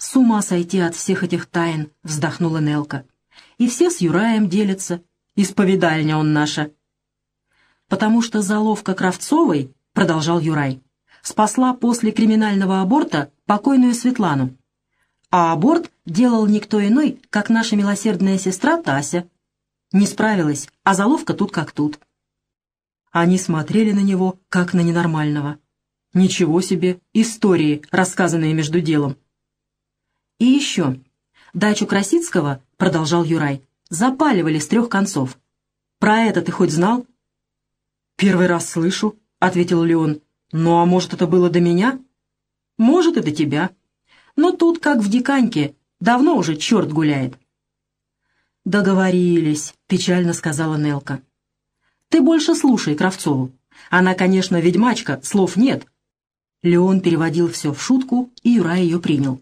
«С ума сойти от всех этих тайн», — вздохнула Нелка. «И все с Юраем делятся. Исповедальня он наша». «Потому что заловка Кравцовой», — продолжал Юрай, «спасла после криминального аборта покойную Светлану. А аборт делал никто иной, как наша милосердная сестра Тася. Не справилась, а заловка тут как тут». Они смотрели на него, как на ненормального. Ничего себе, истории, рассказанные между делом. И еще. Дачу Красицкого, продолжал Юрай, запаливали с трех концов. Про это ты хоть знал? Первый раз слышу, ответил Леон. Ну а может, это было до меня? Может, и до тебя. Но тут, как в Диканьке, давно уже черт гуляет. «Договорились», — печально сказала Нелка. «Ты больше слушай Кравцову. Она, конечно, ведьмачка, слов нет». Леон переводил все в шутку, и Юрай ее принял.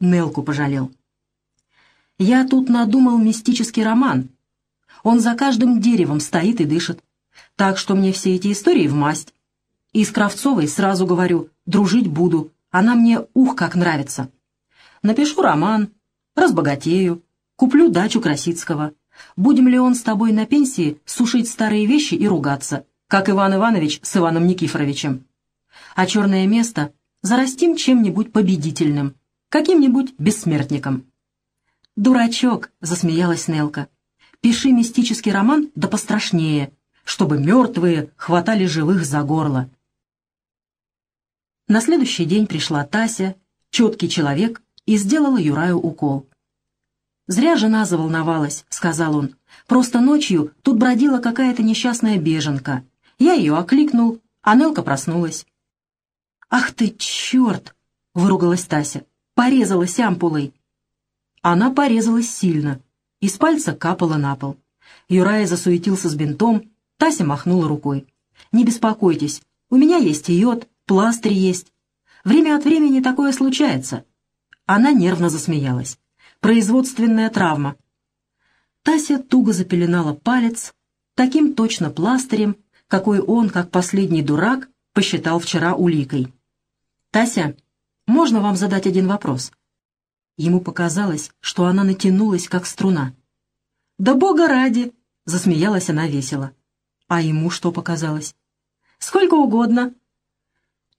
Нелку пожалел. «Я тут надумал мистический роман. Он за каждым деревом стоит и дышит. Так что мне все эти истории в масть. И с Кравцовой сразу говорю, дружить буду. Она мне ух как нравится. Напишу роман, разбогатею, куплю дачу Красицкого. Будем ли он с тобой на пенсии сушить старые вещи и ругаться, как Иван Иванович с Иваном Никифоровичем? А черное место зарастим чем-нибудь победительным, каким-нибудь бессмертником. «Дурачок!» — засмеялась Нелка. «Пиши мистический роман да пострашнее, чтобы мертвые хватали живых за горло». На следующий день пришла Тася, четкий человек, и сделала Юраю укол. «Зря жена заволновалась», — сказал он. «Просто ночью тут бродила какая-то несчастная беженка. Я ее окликнул, а Нелка проснулась». «Ах ты, черт!» — выругалась Тася. «Порезалась ампулой». Она порезалась сильно. Из пальца капала на пол. Юрай засуетился с бинтом, Тася махнула рукой. «Не беспокойтесь, у меня есть йод, пластырь есть. Время от времени такое случается». Она нервно засмеялась. «Производственная травма». Тася туго запеленала палец, таким точно пластырем, какой он, как последний дурак, посчитал вчера уликой. «Тася, можно вам задать один вопрос?» Ему показалось, что она натянулась, как струна. «Да бога ради!» — засмеялась она весело. А ему что показалось? «Сколько угодно».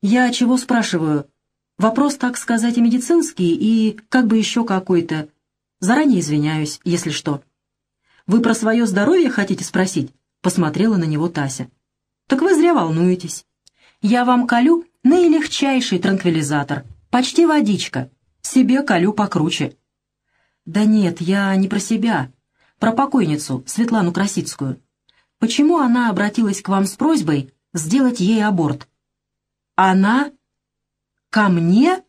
«Я чего спрашиваю? Вопрос, так сказать, и медицинский, и как бы еще какой-то. Заранее извиняюсь, если что». «Вы про свое здоровье хотите спросить?» — посмотрела на него Тася. «Так вы зря волнуетесь. Я вам колю наилегчайший транквилизатор, почти водичка, себе колю покруче». «Да нет, я не про себя, про покойницу Светлану Красицкую. Почему она обратилась к вам с просьбой сделать ей аборт?» «Она? Ко мне?»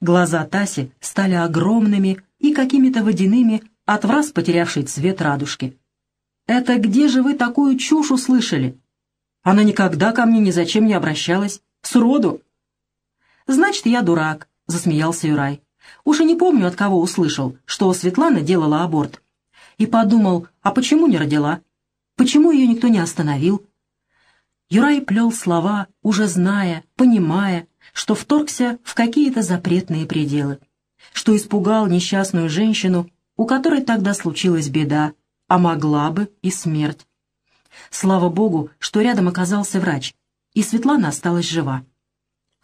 Глаза Таси стали огромными и какими-то водяными от враз потерявшей цвет радужки. «Это где же вы такую чушь услышали? Она никогда ко мне ни зачем не обращалась. Сроду!» «Значит, я дурак», — засмеялся Юрай. «Уж и не помню, от кого услышал, что Светлана делала аборт. И подумал, а почему не родила? Почему ее никто не остановил?» Юрай плел слова, уже зная, понимая, что вторгся в какие-то запретные пределы, что испугал несчастную женщину, у которой тогда случилась беда, а могла бы и смерть. Слава богу, что рядом оказался врач, и Светлана осталась жива.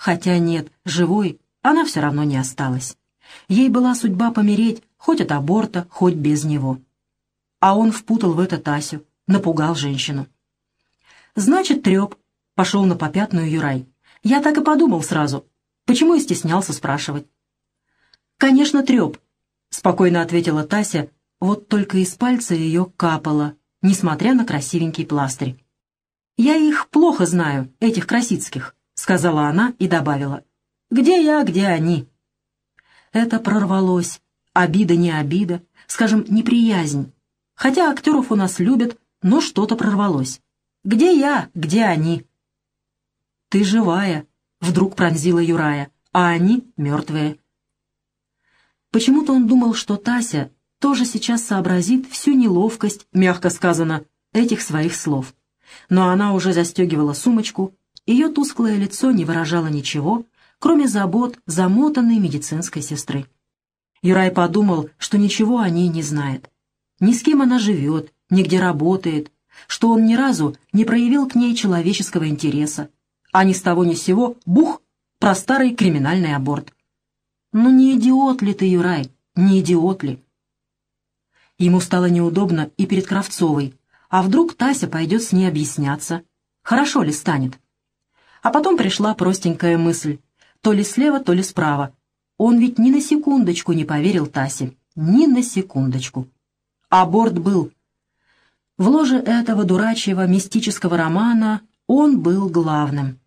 Хотя нет, живой она все равно не осталась. Ей была судьба помереть хоть от аборта, хоть без него. А он впутал в это Тасю, напугал женщину. «Значит, треп», — пошел на попятную Юрай. «Я так и подумал сразу. Почему и стеснялся спрашивать?» «Конечно, треп», — спокойно ответила Тася, вот только из пальца ее капало, несмотря на красивенький пластырь. «Я их плохо знаю, этих красицких», — сказала она и добавила. «Где я, где они?» Это прорвалось. Обида не обида, скажем, неприязнь. Хотя актеров у нас любят, но что-то прорвалось. «Где я, где они?» «Ты живая», — вдруг пронзила Юрая, «а они мертвые». Почему-то он думал, что Тася тоже сейчас сообразит всю неловкость, мягко сказано, этих своих слов но она уже застегивала сумочку, ее тусклое лицо не выражало ничего, кроме забот замотанной медицинской сестры. Юрай подумал, что ничего о ней не знает. Ни с кем она живет, нигде работает, что он ни разу не проявил к ней человеческого интереса, а ни с того ни с сего — бух! — про старый криминальный аборт. Ну не идиот ли ты, Юрай, не идиот ли? Ему стало неудобно и перед Кравцовой, а вдруг Тася пойдет с ней объясняться? Хорошо ли станет? А потом пришла простенькая мысль. То ли слева, то ли справа. Он ведь ни на секундочку не поверил Тасе. Ни на секундочку. Аборт был. В ложе этого дурачьего мистического романа он был главным.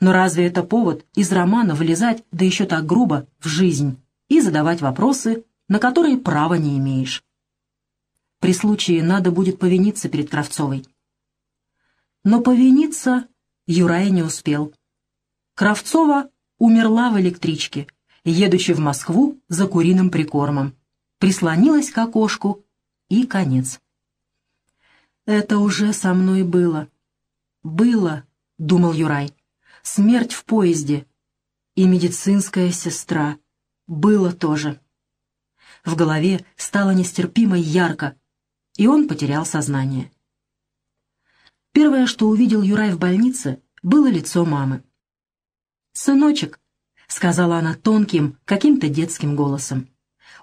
Но разве это повод из романа вылезать, да еще так грубо, в жизнь, и задавать вопросы, на которые права не имеешь? При случае надо будет повиниться перед Кравцовой. Но повиниться Юрай не успел. Кравцова умерла в электричке, едучи в Москву за куриным прикормом. Прислонилась к окошку, и конец. «Это уже со мной было. Было», — думал Юрай, — «смерть в поезде. И медицинская сестра. Было тоже». В голове стало нестерпимо ярко, и он потерял сознание. Первое, что увидел Юрай в больнице, было лицо мамы. «Сыночек», — сказала она тонким, каким-то детским голосом.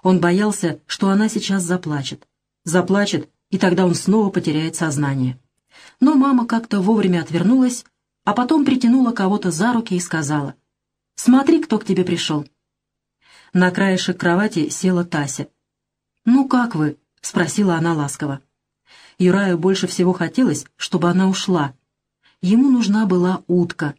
Он боялся, что она сейчас заплачет. Заплачет, и тогда он снова потеряет сознание. Но мама как-то вовремя отвернулась, а потом притянула кого-то за руки и сказала, «Смотри, кто к тебе пришел». На краешек кровати села Тася. «Ну как вы?» — спросила она ласково. Юраю больше всего хотелось, чтобы она ушла. Ему нужна была утка.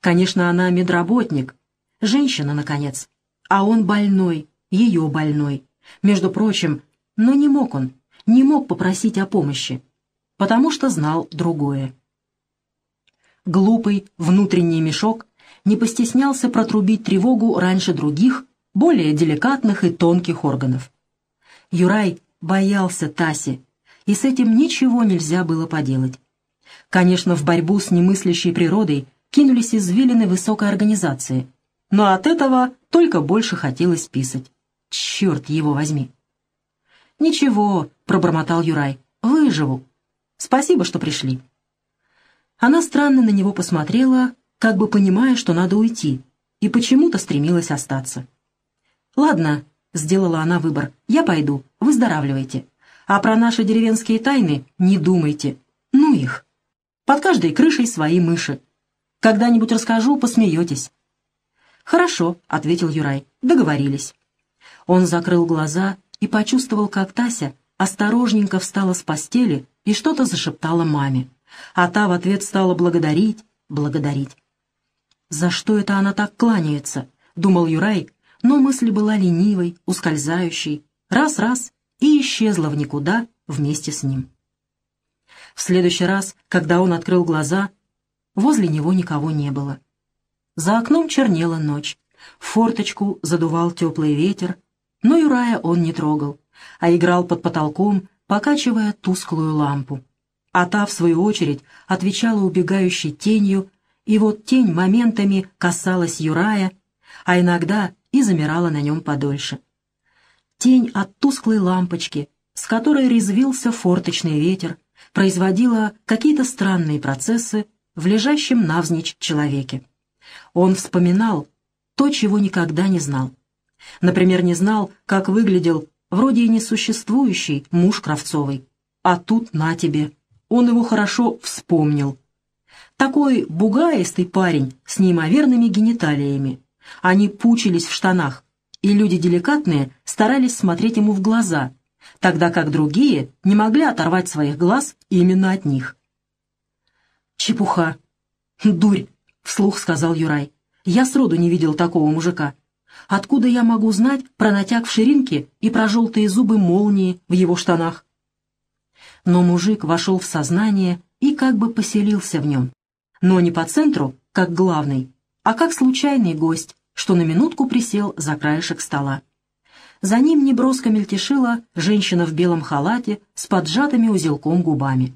Конечно, она медработник. Женщина, наконец. А он больной, ее больной. Между прочим, но не мог он, не мог попросить о помощи, потому что знал другое. Глупый внутренний мешок не постеснялся протрубить тревогу раньше других, более деликатных и тонких органов. Юрай боялся Таси, и с этим ничего нельзя было поделать. Конечно, в борьбу с немыслящей природой кинулись извилины высокой организации, но от этого только больше хотелось писать. Черт его возьми! «Ничего», — пробормотал Юрай, — «выживу. Спасибо, что пришли». Она странно на него посмотрела, как бы понимая, что надо уйти, и почему-то стремилась остаться. «Ладно, Сделала она выбор. «Я пойду. Выздоравливайте. А про наши деревенские тайны не думайте. Ну их. Под каждой крышей свои мыши. Когда-нибудь расскажу, посмеетесь». «Хорошо», — ответил Юрай. «Договорились». Он закрыл глаза и почувствовал, как Тася осторожненько встала с постели и что-то зашептала маме. А та в ответ стала благодарить, благодарить. «За что это она так кланяется?» — думал Юрай, но мысль была ленивой, ускользающей, раз-раз и исчезла в никуда вместе с ним. В следующий раз, когда он открыл глаза, возле него никого не было. За окном чернела ночь, форточку задувал теплый ветер, но Юрая он не трогал, а играл под потолком, покачивая тусклую лампу. А та, в свою очередь, отвечала убегающей тенью, и вот тень моментами касалась Юрая, а иногда и замирала на нем подольше. Тень от тусклой лампочки, с которой резвился форточный ветер, производила какие-то странные процессы в лежащем навзничь человеке. Он вспоминал то, чего никогда не знал. Например, не знал, как выглядел вроде и несуществующий муж Кравцовой. А тут на тебе. Он его хорошо вспомнил. Такой бугаистый парень с неимоверными гениталиями, они пучились в штанах, и люди деликатные старались смотреть ему в глаза, тогда как другие не могли оторвать своих глаз именно от них. «Чепуха! Дурь!» — вслух сказал Юрай. «Я сроду не видел такого мужика. Откуда я могу знать про натяг в ширинке и про желтые зубы молнии в его штанах?» Но мужик вошел в сознание и как бы поселился в нем. Но не по центру, как главный, а как случайный гость, что на минутку присел за краешек стола. За ним неброско мельтешила женщина в белом халате с поджатыми узелком губами.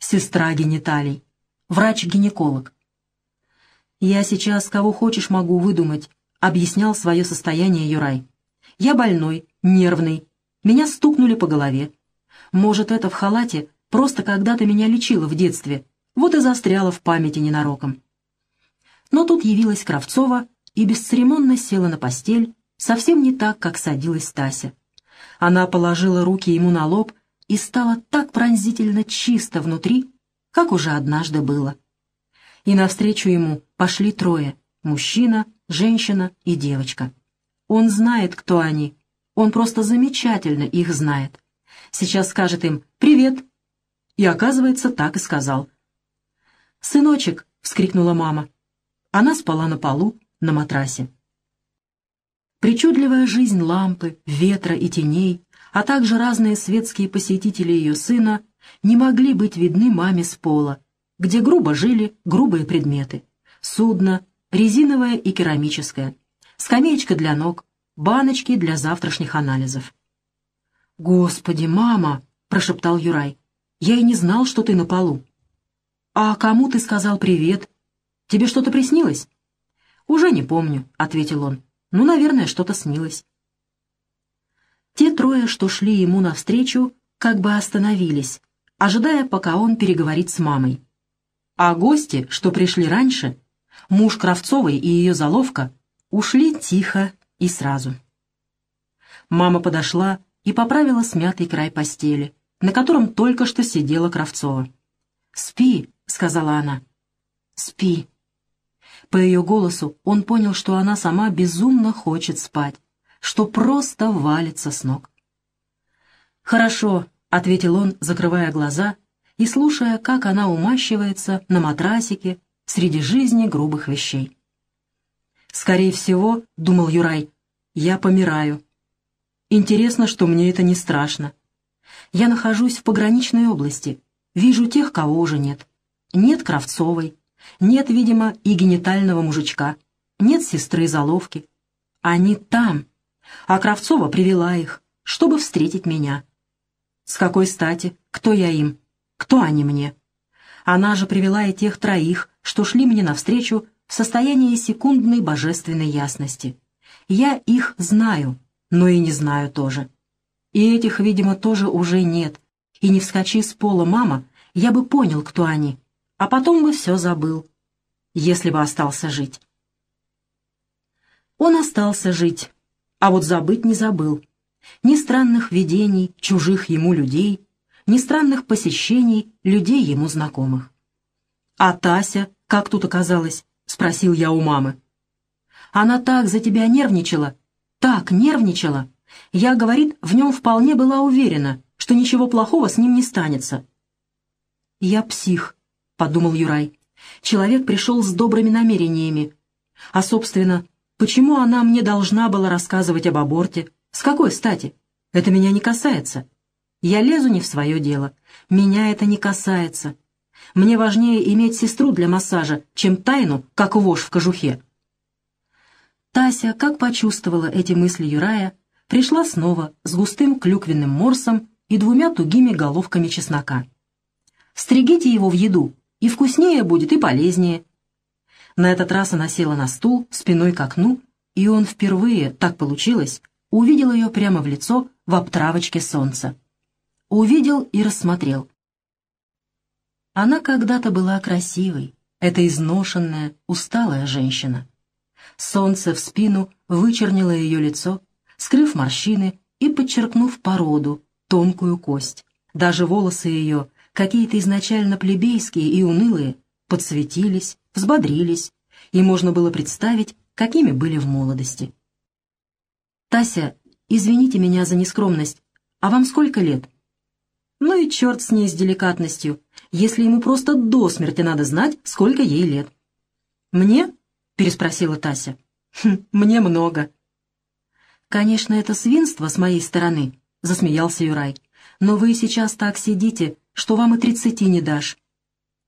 Сестра гениталий. Врач-гинеколог. «Я сейчас кого хочешь могу выдумать», — объяснял свое состояние Юрай. Я больной, нервный. Меня стукнули по голове. Может, это в халате просто когда-то меня лечило в детстве, вот и застряла в памяти ненароком. Но тут явилась Кравцова и бесцеремонно села на постель, совсем не так, как садилась Тася. Она положила руки ему на лоб и стала так пронзительно чисто внутри, как уже однажды было. И навстречу ему пошли трое — мужчина, женщина и девочка. Он знает, кто они, он просто замечательно их знает. Сейчас скажет им «Привет!» И, оказывается, так и сказал. «Сыночек!» — вскрикнула мама. Она спала на полу, на матрасе. Причудливая жизнь лампы, ветра и теней, а также разные светские посетители ее сына не могли быть видны маме с пола, где грубо жили грубые предметы. Судно, резиновое и керамическое, скамеечка для ног, баночки для завтрашних анализов. «Господи, мама!» — прошептал Юрай. «Я и не знал, что ты на полу». «А кому ты сказал привет? Тебе что-то приснилось?» «Уже не помню», — ответил он. «Ну, наверное, что-то снилось». Те трое, что шли ему навстречу, как бы остановились, ожидая, пока он переговорит с мамой. А гости, что пришли раньше, муж Кравцовой и ее заловка, ушли тихо и сразу. Мама подошла и поправила смятый край постели, на котором только что сидела Кравцова. «Спи», — сказала она. «Спи». По ее голосу он понял, что она сама безумно хочет спать, что просто валится с ног. «Хорошо», — ответил он, закрывая глаза и слушая, как она умащивается на матрасике среди жизни грубых вещей. «Скорее всего, — думал Юрай, — я помираю. Интересно, что мне это не страшно. Я нахожусь в пограничной области, вижу тех, кого уже нет. Нет Кравцовой, нет, видимо, и генитального мужичка, нет сестры Заловки. Они там, а Кравцова привела их, чтобы встретить меня. С какой стати? Кто я им? Кто они мне? Она же привела и тех троих, что шли мне навстречу в состоянии секундной божественной ясности. Я их знаю, но и не знаю тоже. И этих, видимо, тоже уже нет. И не вскочи с пола мама, я бы понял, кто они, а потом бы все забыл, если бы остался жить. Он остался жить, а вот забыть не забыл. Ни странных видений чужих ему людей, ни странных посещений людей ему знакомых. «А Тася, как тут оказалась?» — спросил я у мамы. «Она так за тебя нервничала, так нервничала. Я, говорит, в нем вполне была уверена, что ничего плохого с ним не станется». «Я псих», — подумал Юрай. «Человек пришел с добрыми намерениями. А, собственно, почему она мне должна была рассказывать об аборте? С какой стати? Это меня не касается. Я лезу не в свое дело. Меня это не касается. Мне важнее иметь сестру для массажа, чем тайну, как вошь в кожухе». Тася, как почувствовала эти мысли Юрая, пришла снова с густым клюквенным морсом и двумя тугими головками чеснока. «Стригите его в еду, и вкуснее будет, и полезнее». На этот раз она села на стул, спиной к окну, и он впервые, так получилось, увидел ее прямо в лицо в обтравочке солнца. Увидел и рассмотрел. Она когда-то была красивой, эта изношенная, усталая женщина. Солнце в спину вычернило ее лицо, скрыв морщины и подчеркнув породу, тонкую кость. Даже волосы ее, какие-то изначально плебейские и унылые, подсветились, взбодрились, и можно было представить, какими были в молодости. «Тася, извините меня за нескромность, а вам сколько лет?» «Ну и черт с ней с деликатностью, если ему просто до смерти надо знать, сколько ей лет». «Мне переспросила Тася. «Хм, «Мне много». «Конечно, это свинство с моей стороны», — засмеялся Юрай. «Но вы сейчас так сидите, что вам и тридцати не дашь».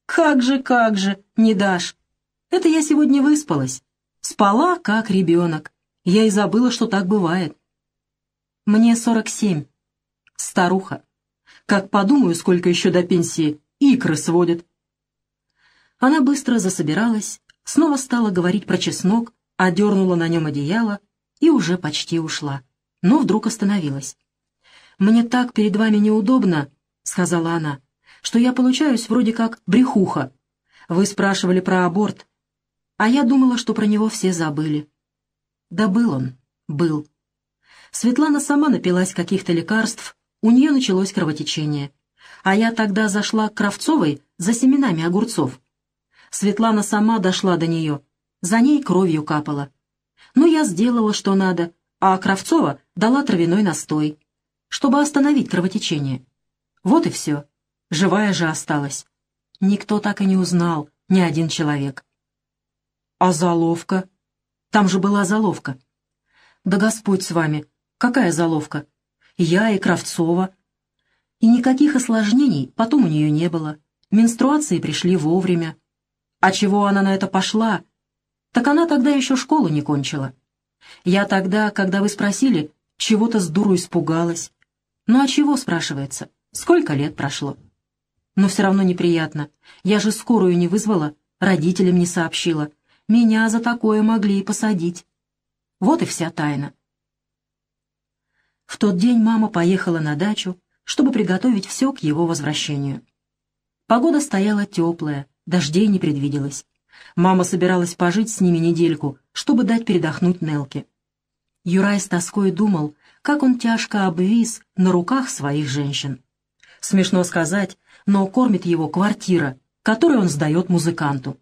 «Как же, как же, не дашь! Это я сегодня выспалась. Спала, как ребенок. Я и забыла, что так бывает». «Мне сорок семь. Старуха. Как подумаю, сколько еще до пенсии, икры сводят». Она быстро засобиралась, снова стала говорить про чеснок, одернула на нем одеяло и уже почти ушла. но вдруг остановилась. «Мне так перед вами неудобно», — сказала она, — «что я получаюсь вроде как брехуха. Вы спрашивали про аборт, а я думала, что про него все забыли». Да был он, был. Светлана сама напилась каких-то лекарств, у нее началось кровотечение. А я тогда зашла к Кравцовой за семенами огурцов. Светлана сама дошла до нее, за ней кровью капала. Но я сделала, что надо, а Кравцова дала травяной настой, чтобы остановить кровотечение. Вот и все. Живая же осталась. Никто так и не узнал, ни один человек. А заловка? Там же была заловка. Да Господь с вами, какая заловка? Я и Кравцова. И никаких осложнений потом у нее не было. Менструации пришли вовремя. А чего она на это пошла? Так она тогда еще школу не кончила. Я тогда, когда вы спросили, чего-то с дуру испугалась. Ну а чего, спрашивается? Сколько лет прошло? Но все равно неприятно. Я же скорую не вызвала, родителям не сообщила. Меня за такое могли и посадить. Вот и вся тайна. В тот день мама поехала на дачу, чтобы приготовить все к его возвращению. Погода стояла теплая, дождей не предвиделось. Мама собиралась пожить с ними недельку, чтобы дать передохнуть Нелке. Юрай с тоской думал, как он тяжко обвис на руках своих женщин. Смешно сказать, но кормит его квартира, которую он сдает музыканту.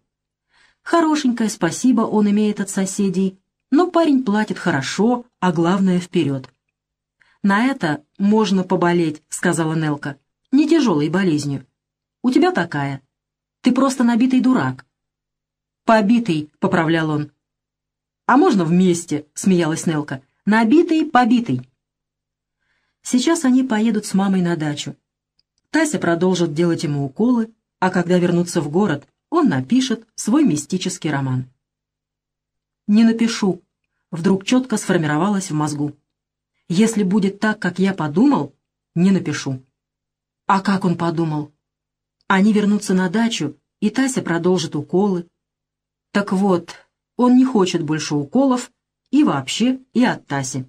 Хорошенькое спасибо он имеет от соседей, но парень платит хорошо, а главное вперед. «На это можно поболеть», — сказала Нелка. «Не тяжелой болезнью. У тебя такая. Ты просто набитый дурак». «Побитый», — поправлял он. «А можно вместе?» — смеялась Нелка. «Набитый, побитый». Сейчас они поедут с мамой на дачу. Тася продолжит делать ему уколы, а когда вернутся в город, он напишет свой мистический роман. «Не напишу», — вдруг четко сформировалось в мозгу. «Если будет так, как я подумал, не напишу». А как он подумал? Они вернутся на дачу, и Тася продолжит уколы. Так вот, он не хочет больше уколов и вообще, и от Таси.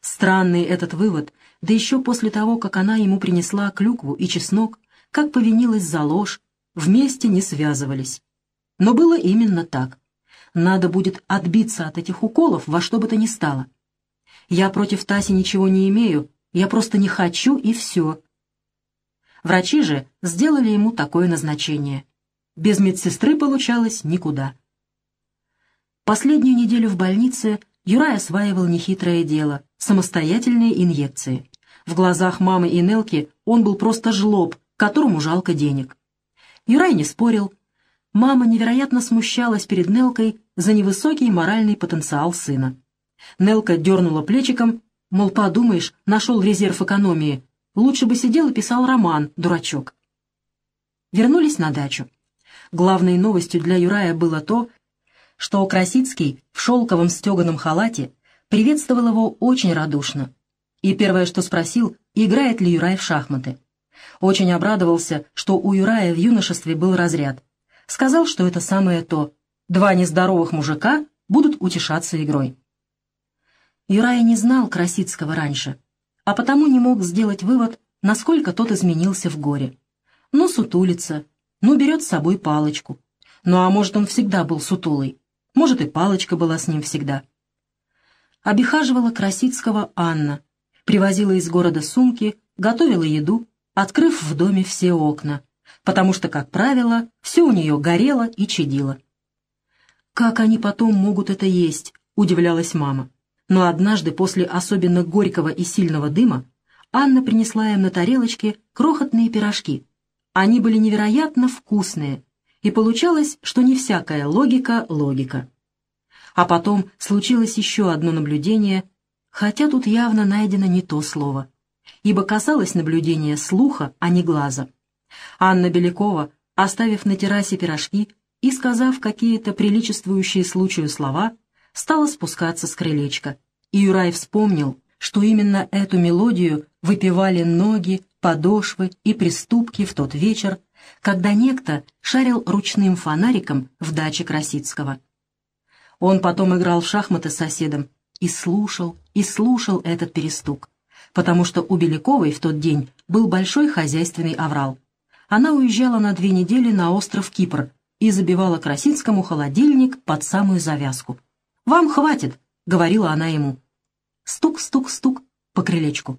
Странный этот вывод, да еще после того, как она ему принесла клюкву и чеснок, как повинилась за ложь, вместе не связывались. Но было именно так. Надо будет отбиться от этих уколов во что бы то ни стало. Я против Таси ничего не имею, я просто не хочу, и все. Врачи же сделали ему такое назначение. Без медсестры получалось никуда. Последнюю неделю в больнице Юрай осваивал нехитрое дело — самостоятельные инъекции. В глазах мамы и Нелки он был просто жлоб, которому жалко денег. Юрай не спорил. Мама невероятно смущалась перед Нелкой за невысокий моральный потенциал сына. Нелка дернула плечиком, мол, подумаешь, нашел резерв экономии. Лучше бы сидел и писал роман, дурачок. Вернулись на дачу. Главной новостью для Юрая было то, что Красицкий в шелковом стеганом халате приветствовал его очень радушно. И первое, что спросил, играет ли Юрай в шахматы. Очень обрадовался, что у Юрая в юношестве был разряд. Сказал, что это самое то. Два нездоровых мужика будут утешаться игрой. Юрай не знал Красицкого раньше, а потому не мог сделать вывод, насколько тот изменился в горе. Ну, сутулится, ну, берет с собой палочку. Ну, а может, он всегда был сутулый. Может, и палочка была с ним всегда. Обихаживала Красицкого Анна, привозила из города сумки, готовила еду, открыв в доме все окна, потому что, как правило, все у нее горело и чадило. «Как они потом могут это есть?» — удивлялась мама. Но однажды после особенно горького и сильного дыма Анна принесла им на тарелочке крохотные пирожки. Они были невероятно вкусные, и получалось, что не всякая логика — логика. А потом случилось еще одно наблюдение, хотя тут явно найдено не то слово, ибо касалось наблюдения слуха, а не глаза. Анна Белякова, оставив на террасе пирожки и сказав какие-то приличествующие случаю слова, стала спускаться с крылечка. И Юрай вспомнил, что именно эту мелодию выпивали ноги, подошвы и приступки в тот вечер, когда некто шарил ручным фонариком в даче Красицкого. Он потом играл в шахматы с соседом и слушал, и слушал этот перестук, потому что у Беляковой в тот день был большой хозяйственный аврал. Она уезжала на две недели на остров Кипр и забивала Красинскому холодильник под самую завязку. «Вам хватит», — говорила она ему. Стук-стук-стук по крылечку.